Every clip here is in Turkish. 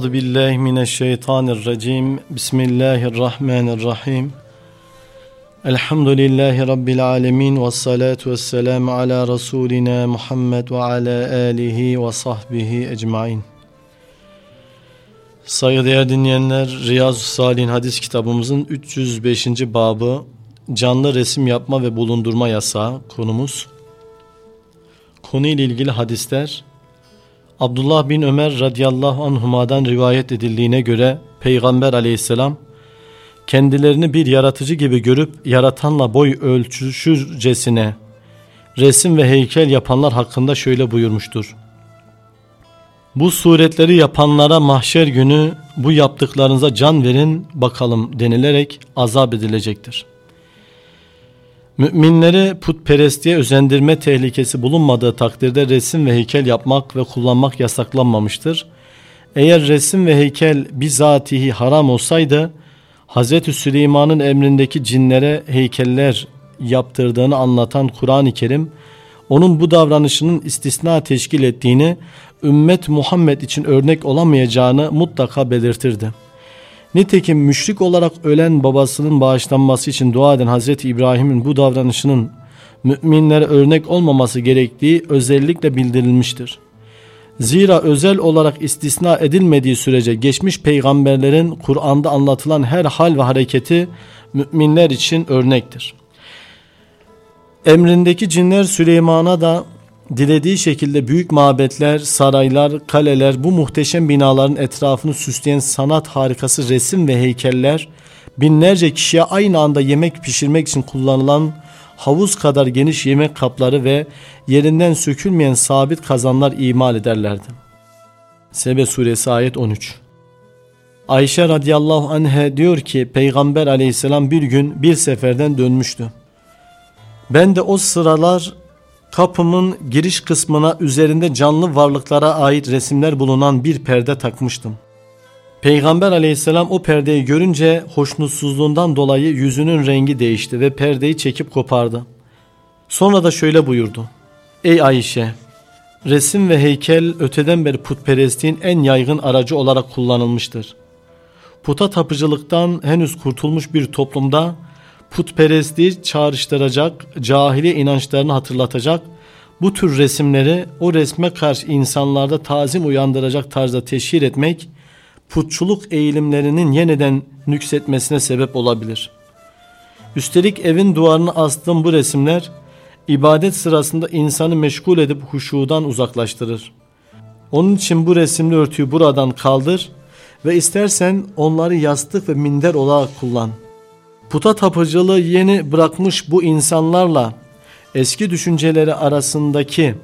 Euzu billahi mineşşeytanirracim. Bismillahirrahmanirrahim. Elhamdülillahi rabbil alamin ve salatu vesselam ala rasulina Muhammed ve ala alihi ve sahbihi ecmaîn. Saygıdeğer dinleyenler, Riyazu Salih'in hadis kitabımızın 305. babı canlı resim yapma ve bulundurma yasağı konumuz. Konuyla ilgili hadisler Abdullah bin Ömer radıyallahu anhuma'dan rivayet edildiğine göre Peygamber aleyhisselam kendilerini bir yaratıcı gibi görüp yaratanla boy ölçüşürcesine resim ve heykel yapanlar hakkında şöyle buyurmuştur. Bu suretleri yapanlara mahşer günü bu yaptıklarınıza can verin bakalım denilerek azap edilecektir. Müminleri putperestliğe özendirme tehlikesi bulunmadığı takdirde resim ve heykel yapmak ve kullanmak yasaklanmamıştır. Eğer resim ve heykel bizatihi haram olsaydı Hz. Süleyman'ın emrindeki cinlere heykeller yaptırdığını anlatan Kur'an-ı Kerim onun bu davranışının istisna teşkil ettiğini ümmet Muhammed için örnek olamayacağını mutlaka belirtirdi. Nitekim müşrik olarak ölen babasının bağışlanması için dua eden Hazreti İbrahim'in bu davranışının müminlere örnek olmaması gerektiği özellikle bildirilmiştir. Zira özel olarak istisna edilmediği sürece geçmiş peygamberlerin Kur'an'da anlatılan her hal ve hareketi müminler için örnektir. Emrindeki cinler Süleyman'a da dilediği şekilde büyük mabetler, saraylar, kaleler, bu muhteşem binaların etrafını süsleyen sanat harikası resim ve heykeller, binlerce kişiye aynı anda yemek pişirmek için kullanılan havuz kadar geniş yemek kapları ve yerinden sökülmeyen sabit kazanlar imal ederlerdi. Sebe suresi ayet 13 Ayşe radıyallahu anhe diyor ki Peygamber aleyhisselam bir gün bir seferden dönmüştü. Ben de o sıralar Kapımın giriş kısmına üzerinde canlı varlıklara ait resimler bulunan bir perde takmıştım. Peygamber aleyhisselam o perdeyi görünce hoşnutsuzluğundan dolayı yüzünün rengi değişti ve perdeyi çekip kopardı. Sonra da şöyle buyurdu. Ey Ayşe! Resim ve heykel öteden beri putperestliğin en yaygın aracı olarak kullanılmıştır. Puta tapıcılıktan henüz kurtulmuş bir toplumda putperestliği çağrıştıracak, cahili inançlarını hatırlatacak, bu tür resimleri o resme karşı insanlarda tazim uyandıracak tarzda teşhir etmek, putçuluk eğilimlerinin yeniden nüksetmesine sebep olabilir. Üstelik evin duvarına astığım bu resimler, ibadet sırasında insanı meşgul edip huşudan uzaklaştırır. Onun için bu resimli örtüyü buradan kaldır ve istersen onları yastık ve minder olarak kullan.'' Puta tapıcılığı yeni bırakmış bu insanlarla eski düşünceleri arasındaki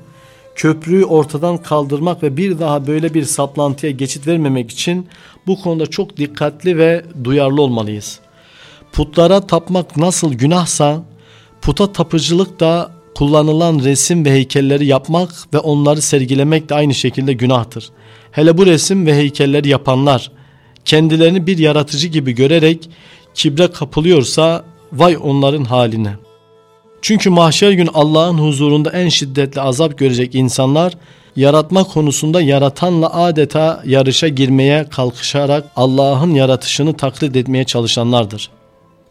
köprüyü ortadan kaldırmak ve bir daha böyle bir saplantıya geçit vermemek için bu konuda çok dikkatli ve duyarlı olmalıyız. Putlara tapmak nasıl günahsa puta tapıcılık da kullanılan resim ve heykelleri yapmak ve onları sergilemek de aynı şekilde günahtır. Hele bu resim ve heykelleri yapanlar kendilerini bir yaratıcı gibi görerek kibre kapılıyorsa vay onların haline. Çünkü mahşer gün Allah'ın huzurunda en şiddetli azap görecek insanlar yaratma konusunda yaratanla adeta yarışa girmeye kalkışarak Allah'ın yaratışını taklit etmeye çalışanlardır.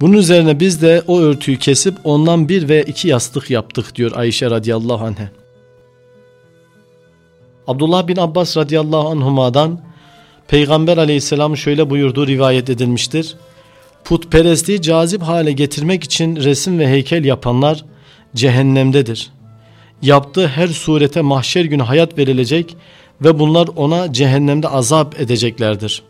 Bunun üzerine biz de o örtüyü kesip ondan bir ve iki yastık yaptık diyor Ayşe radıyallahu anh'e. Abdullah bin Abbas radıyallahu anhuma'dan Peygamber aleyhisselam şöyle buyurduğu rivayet edilmiştir putperestliği cazip hale getirmek için resim ve heykel yapanlar cehennemdedir. Yaptığı her surete mahşer günü hayat verilecek ve bunlar ona cehennemde azap edeceklerdir.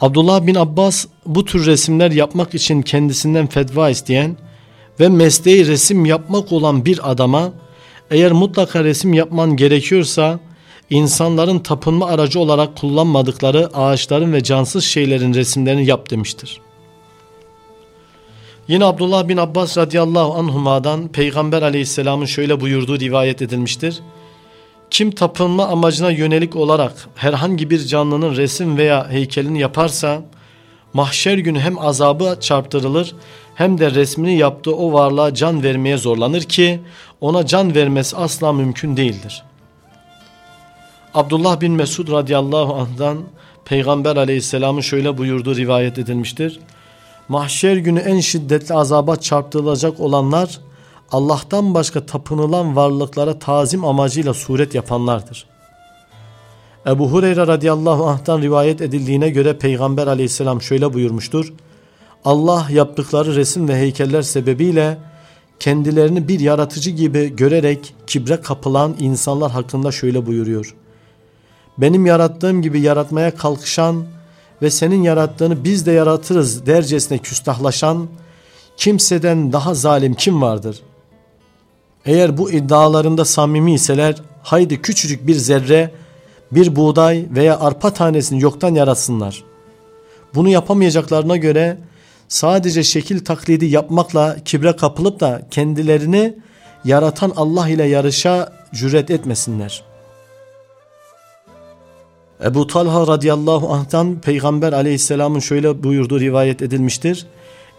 Abdullah bin Abbas bu tür resimler yapmak için kendisinden fetva isteyen ve mesleği resim yapmak olan bir adama eğer mutlaka resim yapman gerekiyorsa insanların tapınma aracı olarak kullanmadıkları ağaçların ve cansız şeylerin resimlerini yap demiştir. Yine Abdullah bin Abbas radıyallahu anhuma'dan Peygamber aleyhisselamın şöyle buyurduğu rivayet edilmiştir. Kim tapınma amacına yönelik olarak herhangi bir canlının resim veya heykelini yaparsa mahşer günü hem azabı çarptırılır hem de resmini yaptığı o varlığa can vermeye zorlanır ki ona can vermesi asla mümkün değildir. Abdullah bin Mesud radıyallahu anh'dan Peygamber aleyhisselamın şöyle buyurduğu rivayet edilmiştir. Mahşer günü en şiddetli azaba çarptırılacak olanlar Allah'tan başka tapınılan varlıklara tazim amacıyla suret yapanlardır. Ebu Hureyre radıyallahu anh'tan rivayet edildiğine göre Peygamber aleyhisselam şöyle buyurmuştur. Allah yaptıkları resim ve heykeller sebebiyle kendilerini bir yaratıcı gibi görerek kibre kapılan insanlar hakkında şöyle buyuruyor. Benim yarattığım gibi yaratmaya kalkışan ve senin yarattığını biz de yaratırız dercesine küstahlaşan kimseden daha zalim kim vardır? Eğer bu iddialarında samimi iseler haydi küçücük bir zerre, bir buğday veya arpa tanesini yoktan yaratsınlar. Bunu yapamayacaklarına göre sadece şekil taklidi yapmakla kibre kapılıp da kendilerini yaratan Allah ile yarışa cüret etmesinler. Ebu Talha radıyallahu anh'tan Peygamber aleyhisselamın şöyle buyurduğu rivayet edilmiştir.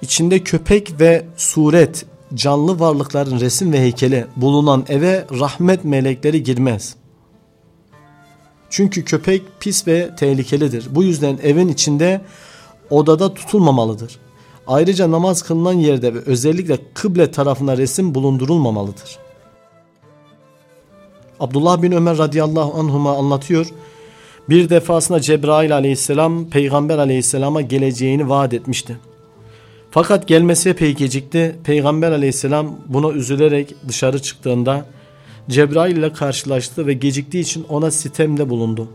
İçinde köpek ve suret canlı varlıkların resim ve heykeli bulunan eve rahmet melekleri girmez. Çünkü köpek pis ve tehlikelidir. Bu yüzden evin içinde odada tutulmamalıdır. Ayrıca namaz kılınan yerde ve özellikle kıble tarafına resim bulundurulmamalıdır. Abdullah bin Ömer radıyallahu anhuma anlatıyor. Bir defasında Cebrail aleyhisselam peygamber aleyhisselama geleceğini vaat etmişti. Fakat gelmesi epey gecikti. Peygamber aleyhisselam buna üzülerek dışarı çıktığında Cebrail ile karşılaştı ve geciktiği için ona sitemde bulundu.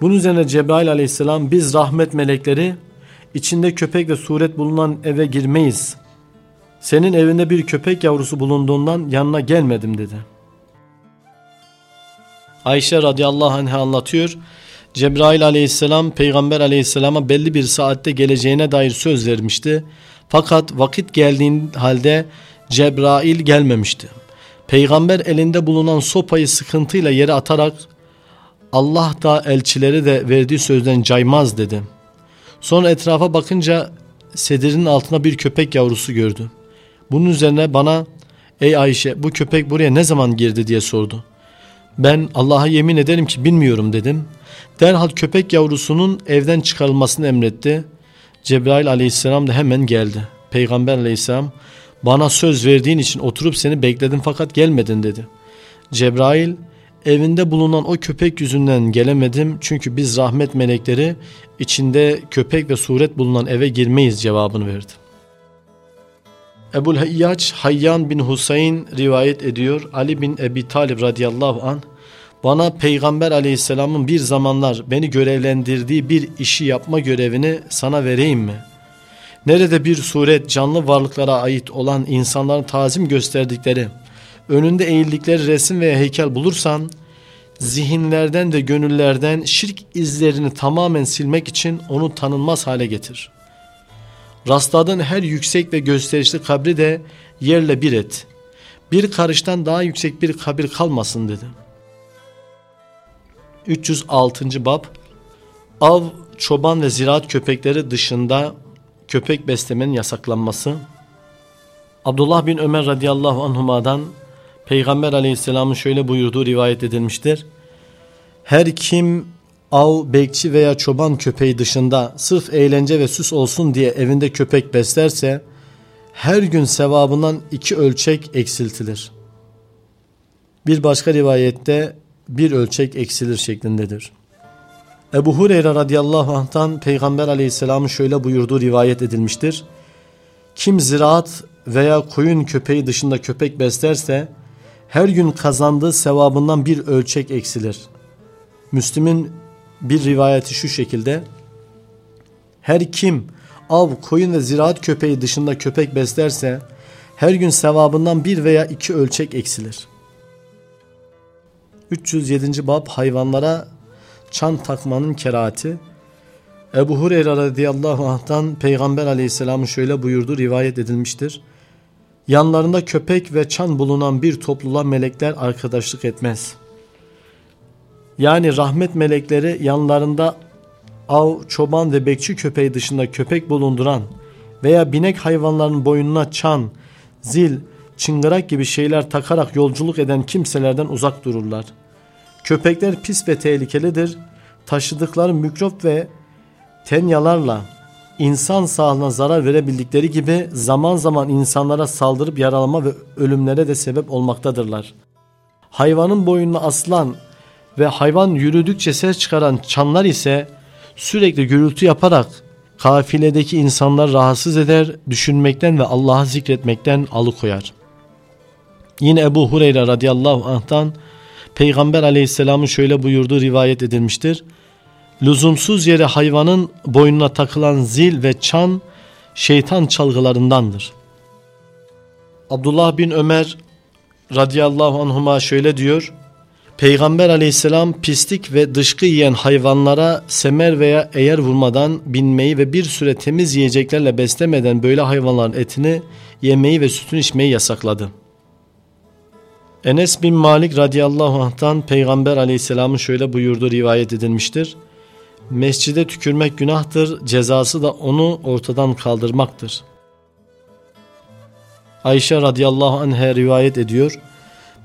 Bunun üzerine Cebrail aleyhisselam biz rahmet melekleri içinde köpek ve suret bulunan eve girmeyiz. Senin evinde bir köpek yavrusu bulunduğundan yanına gelmedim dedi. Ayşe radıyallahu anh anlatıyor. Cebrail aleyhisselam peygamber aleyhisselama belli bir saatte geleceğine dair söz vermişti. Fakat vakit geldiğin halde Cebrail gelmemişti. Peygamber elinde bulunan sopayı sıkıntıyla yere atarak Allah da elçileri de verdiği sözden caymaz dedi. Sonra etrafa bakınca sedirin altına bir köpek yavrusu gördü. Bunun üzerine bana ey Ayşe bu köpek buraya ne zaman girdi diye sordu. Ben Allah'a yemin ederim ki bilmiyorum dedim. Derhal köpek yavrusunun evden çıkarılmasını emretti. Cebrail aleyhisselam da hemen geldi. Peygamber aleyhisselam bana söz verdiğin için oturup seni bekledim fakat gelmedin dedi. Cebrail evinde bulunan o köpek yüzünden gelemedim çünkü biz rahmet melekleri içinde köpek ve suret bulunan eve girmeyiz cevabını verdi. Ebul Hayyaç Hayyan bin Husayn rivayet ediyor. Ali bin Ebi Talib radıyallahu an bana Peygamber aleyhisselamın bir zamanlar beni görevlendirdiği bir işi yapma görevini sana vereyim mi? Nerede bir suret canlı varlıklara ait olan insanların tazim gösterdikleri, önünde eğildikleri resim veya heykel bulursan, zihinlerden ve gönüllerden şirk izlerini tamamen silmek için onu tanınmaz hale getir. Rastladığın her yüksek ve gösterişli kabri de yerle bir et. Bir karıştan daha yüksek bir kabir kalmasın dedi. 306. Bab Av, çoban ve ziraat köpekleri dışında köpek beslemenin yasaklanması. Abdullah bin Ömer radıyallahu anhuma'dan Peygamber aleyhisselamın şöyle buyurduğu rivayet edilmiştir. Her kim av, bekçi veya çoban köpeği dışında sırf eğlence ve süs olsun diye evinde köpek beslerse her gün sevabından iki ölçek eksiltilir. Bir başka rivayette bir ölçek eksilir şeklindedir. Ebu Hureyre radıyallahu anh'tan Peygamber aleyhisselamın şöyle buyurduğu rivayet edilmiştir. Kim ziraat veya koyun köpeği dışında köpek beslerse her gün kazandığı sevabından bir ölçek eksilir. Müslüm'ün bir rivayeti şu şekilde. Her kim av, koyun ve ziraat köpeği dışında köpek beslerse her gün sevabından bir veya iki ölçek eksilir. 307. bab hayvanlara çan takmanın kerahati. Ebu Hureyre radıyallahu anh'tan Peygamber aleyhisselamın şöyle buyurdu rivayet edilmiştir. Yanlarında köpek ve çan bulunan bir topluluğa melekler arkadaşlık etmez. Yani rahmet melekleri yanlarında av, çoban ve bekçi köpeği dışında köpek bulunduran veya binek hayvanların boynuna çan, zil, çıngırak gibi şeyler takarak yolculuk eden kimselerden uzak dururlar. Köpekler pis ve tehlikelidir. Taşıdıkları mikrop ve tenyalarla insan sağlığına zarar verebildikleri gibi zaman zaman insanlara saldırıp yaralama ve ölümlere de sebep olmaktadırlar. Hayvanın boynuna asılan ve hayvan yürüdükçe ses çıkaran çanlar ise sürekli gürültü yaparak kafiledeki insanlar rahatsız eder, düşünmekten ve Allah'ı zikretmekten alıkoyar. Yine Ebu Hureyre radıyallahu anh'tan Peygamber aleyhisselamın şöyle buyurduğu rivayet edilmiştir. Lüzumsuz yere hayvanın boynuna takılan zil ve çan şeytan çalgılarındandır. Abdullah bin Ömer radıyallahu anhuma şöyle diyor. Peygamber aleyhisselam pislik ve dışkı yiyen hayvanlara semer veya eğer vurmadan binmeyi ve bir süre temiz yiyeceklerle beslemeden böyle hayvanların etini yemeyi ve sütünü içmeyi yasakladı. Enes bin Malik radıyallahu anh'tan Peygamber aleyhisselamın şöyle buyurduğu rivayet edilmiştir. Mescide tükürmek günahtır, cezası da onu ortadan kaldırmaktır. Ayşe radıyallahu anh'a rivayet ediyor.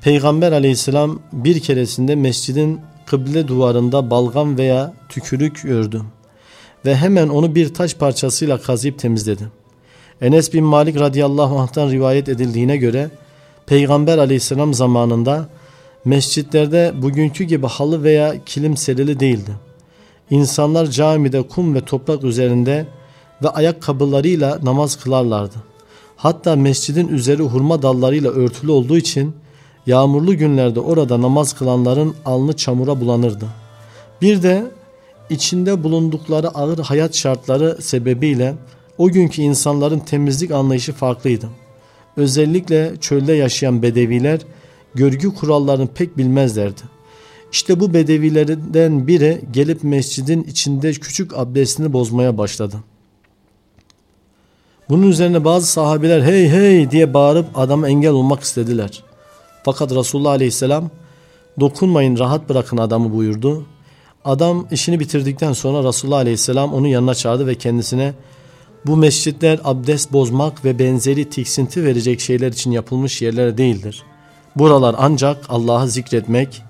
Peygamber aleyhisselam bir keresinde mescidin kıble duvarında balgam veya tükürük gördü ve hemen onu bir taş parçasıyla kazıyıp temizledi. Enes bin Malik radıyallahu anh'tan rivayet edildiğine göre Peygamber aleyhisselam zamanında mescitlerde bugünkü gibi halı veya kilim serili değildi. İnsanlar camide kum ve toprak üzerinde ve ayakkabılarıyla namaz kılarlardı. Hatta mescidin üzeri hurma dallarıyla örtülü olduğu için Yağmurlu günlerde orada namaz kılanların alnı çamura bulanırdı. Bir de içinde bulundukları ağır hayat şartları sebebiyle o günkü insanların temizlik anlayışı farklıydı. Özellikle çölde yaşayan bedeviler görgü kurallarını pek bilmezlerdi. İşte bu bedevilerden biri gelip mescidin içinde küçük abdestini bozmaya başladı. Bunun üzerine bazı sahabiler hey hey diye bağırıp adama engel olmak istediler. Fakat Resulullah Aleyhisselam dokunmayın rahat bırakın adamı buyurdu. Adam işini bitirdikten sonra Resulullah Aleyhisselam onu yanına çağırdı ve kendisine bu mescitler abdest bozmak ve benzeri tiksinti verecek şeyler için yapılmış yerler değildir. Buralar ancak Allah'ı zikretmek,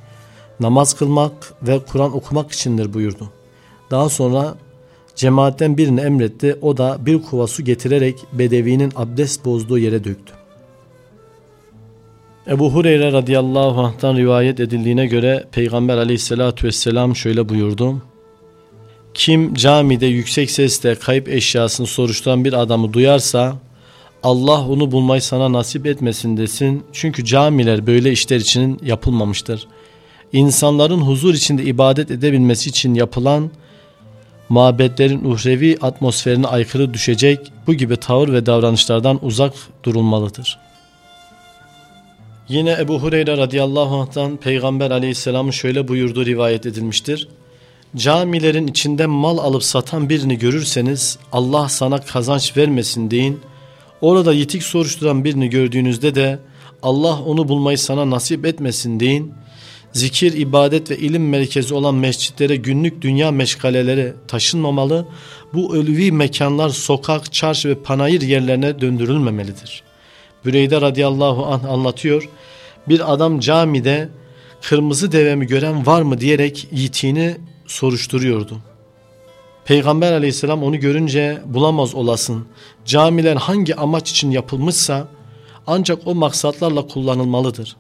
namaz kılmak ve Kur'an okumak içindir buyurdu. Daha sonra cemaatten birini emretti. O da bir kova su getirerek Bedevi'nin abdest bozduğu yere döktü. Ebu Hureyre radıyallahu anh'tan rivayet edildiğine göre Peygamber aleyhissalatü vesselam şöyle buyurdu. Kim camide yüksek sesle kayıp eşyasını soruşturan bir adamı duyarsa Allah onu bulmayı sana nasip etmesin desin. Çünkü camiler böyle işler için yapılmamıştır. İnsanların huzur içinde ibadet edebilmesi için yapılan mabetlerin uhrevi atmosferine aykırı düşecek bu gibi tavır ve davranışlardan uzak durulmalıdır.'' Yine Ebu Hureyre radıyallahu anh'tan Peygamber aleyhisselamın şöyle buyurduğu rivayet edilmiştir. Camilerin içinde mal alıp satan birini görürseniz Allah sana kazanç vermesin deyin. Orada yitik soruşturan birini gördüğünüzde de Allah onu bulmayı sana nasip etmesin deyin. Zikir, ibadet ve ilim merkezi olan mescitlere günlük dünya meşgaleleri taşınmamalı. Bu ölüvi mekanlar sokak, çarşı ve panayır yerlerine döndürülmemelidir.'' Büreyde radıyallahu anh anlatıyor. Bir adam camide kırmızı devemi gören var mı diyerek yitiğini soruşturuyordu. Peygamber aleyhisselam onu görünce bulamaz olasın. Camiler hangi amaç için yapılmışsa ancak o maksatlarla kullanılmalıdır.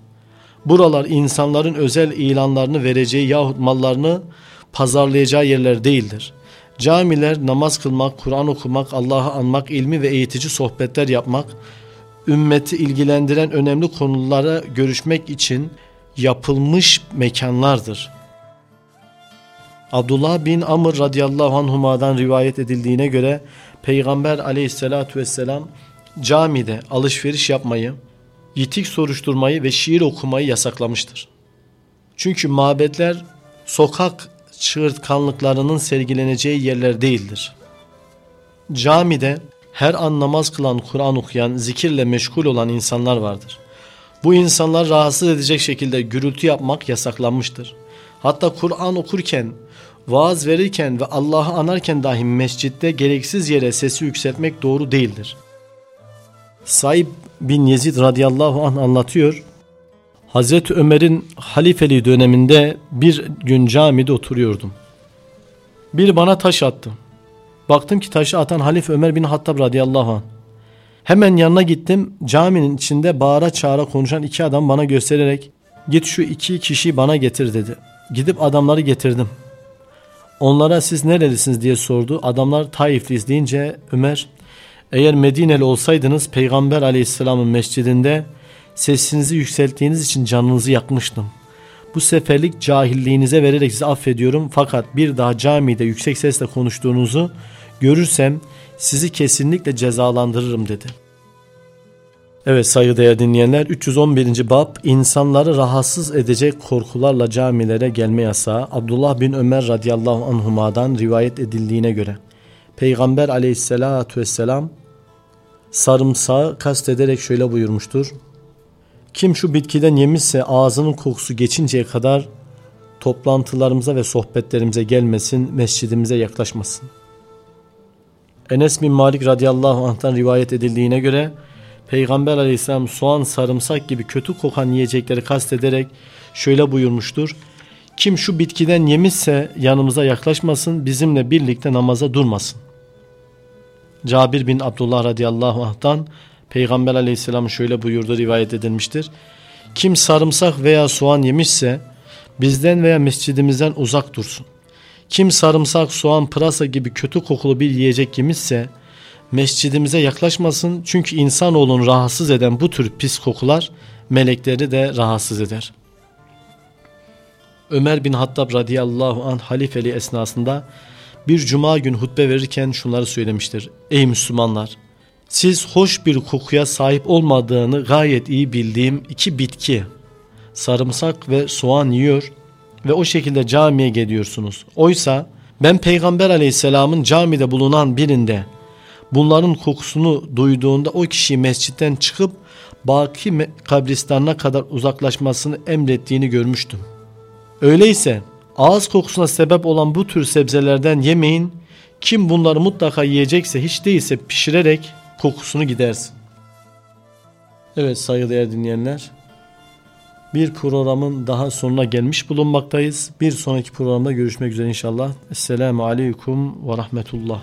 Buralar insanların özel ilanlarını vereceği yahut mallarını pazarlayacağı yerler değildir. Camiler namaz kılmak, Kur'an okumak, Allah'ı anmak, ilmi ve eğitici sohbetler yapmak, ümmeti ilgilendiren önemli konulara görüşmek için yapılmış mekanlardır. Abdullah bin Amr radıyallahu anhuma'dan rivayet edildiğine göre Peygamber aleyhissalatü vesselam camide alışveriş yapmayı, yitik soruşturmayı ve şiir okumayı yasaklamıştır. Çünkü mabetler sokak çığırtkanlıklarının sergileneceği yerler değildir. Camide her an namaz kılan, Kur'an okuyan, zikirle meşgul olan insanlar vardır. Bu insanlar rahatsız edecek şekilde gürültü yapmak yasaklanmıştır. Hatta Kur'an okurken, vaaz verirken ve Allah'ı anarken dahi mescitte gereksiz yere sesi yükseltmek doğru değildir. Saib bin Yezid radıyallahu anh anlatıyor. Hazreti Ömer'in halifeliği döneminde bir gün camide oturuyordum. Bir bana taş attı. Baktım ki taşı atan Halife Ömer bin Hattab radıyallahu anh. Hemen yanına gittim. Caminin içinde bağıra çağıra konuşan iki adam bana göstererek git şu iki kişiyi bana getir dedi. Gidip adamları getirdim. Onlara siz nerelisiniz diye sordu. Adamlar Taifliyiz deyince Ömer eğer Medineli olsaydınız Peygamber aleyhisselamın mescidinde sesinizi yükselttiğiniz için canınızı yakmıştım. Bu seferlik cahilliğinize vererek sizi affediyorum fakat bir daha camide yüksek sesle konuştuğunuzu görürsem sizi kesinlikle cezalandırırım dedi. Evet saygıdeğer dinleyenler 311. bab insanları rahatsız edecek korkularla camilere gelme yasağı Abdullah bin Ömer radıyallahu anhuma'dan rivayet edildiğine göre Peygamber aleyhissalatu vesselam sarımsağı kastederek şöyle buyurmuştur. Kim şu bitkiden yemişse ağzının kokusu geçinceye kadar toplantılarımıza ve sohbetlerimize gelmesin, mescidimize yaklaşmasın. Enes bin Malik radıyallahu anh'tan rivayet edildiğine göre Peygamber aleyhisselam soğan, sarımsak gibi kötü kokan yiyecekleri kastederek şöyle buyurmuştur. Kim şu bitkiden yemişse yanımıza yaklaşmasın, bizimle birlikte namaza durmasın. Cabir bin Abdullah radıyallahu anh'tan Peygamber aleyhisselam şöyle buyurdu rivayet edilmiştir. Kim sarımsak veya soğan yemişse bizden veya mescidimizden uzak dursun. Kim sarımsak, soğan, pırasa gibi kötü kokulu bir yiyecek yemişse mescidimize yaklaşmasın. Çünkü insanoğlunu rahatsız eden bu tür pis kokular melekleri de rahatsız eder. Ömer bin Hattab radıyallahu anh halifeli esnasında bir cuma gün hutbe verirken şunları söylemiştir. Ey Müslümanlar! Siz hoş bir kokuya sahip olmadığını gayet iyi bildiğim iki bitki, sarımsak ve soğan yiyor ve o şekilde camiye geliyorsunuz. Oysa ben Peygamber aleyhisselamın camide bulunan birinde bunların kokusunu duyduğunda o kişiyi mescitten çıkıp Baki kabristanına kadar uzaklaşmasını emrettiğini görmüştüm. Öyleyse ağız kokusuna sebep olan bu tür sebzelerden yemeyin. Kim bunları mutlaka yiyecekse hiç değilse pişirerek kokusunu gidersin. Evet saygıdeğer dinleyenler. Bir programın daha sonuna gelmiş bulunmaktayız. Bir sonraki programda görüşmek üzere inşallah. Esselamu Aleyküm ve Rahmetullah.